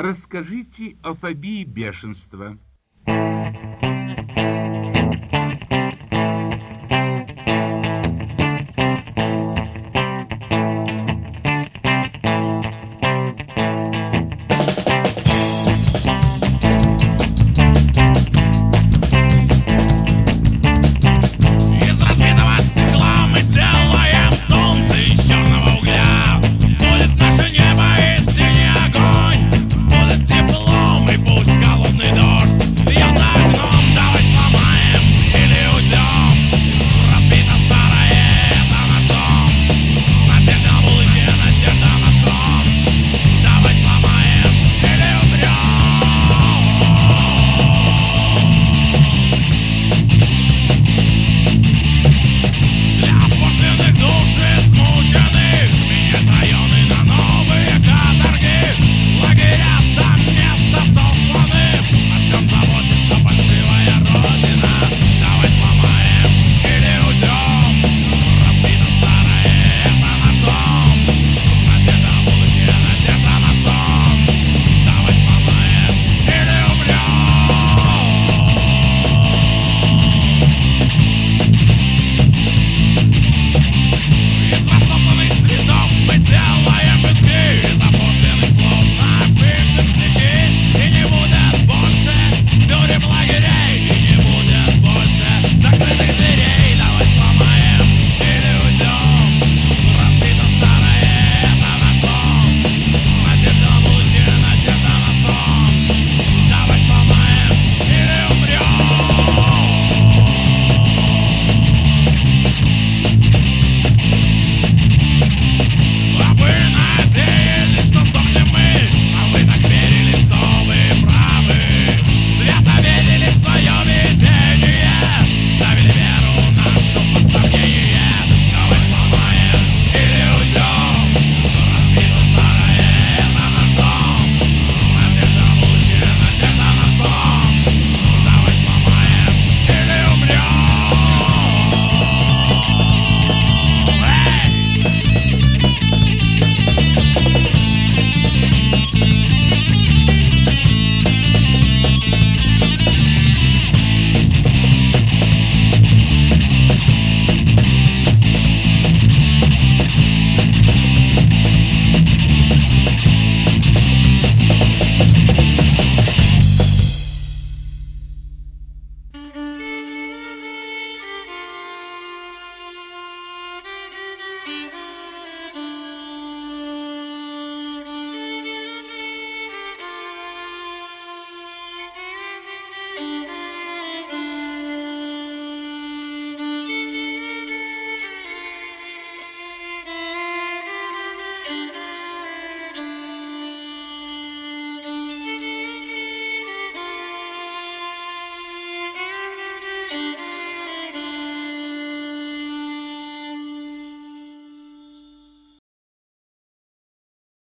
Расскажите о фобии бешенства.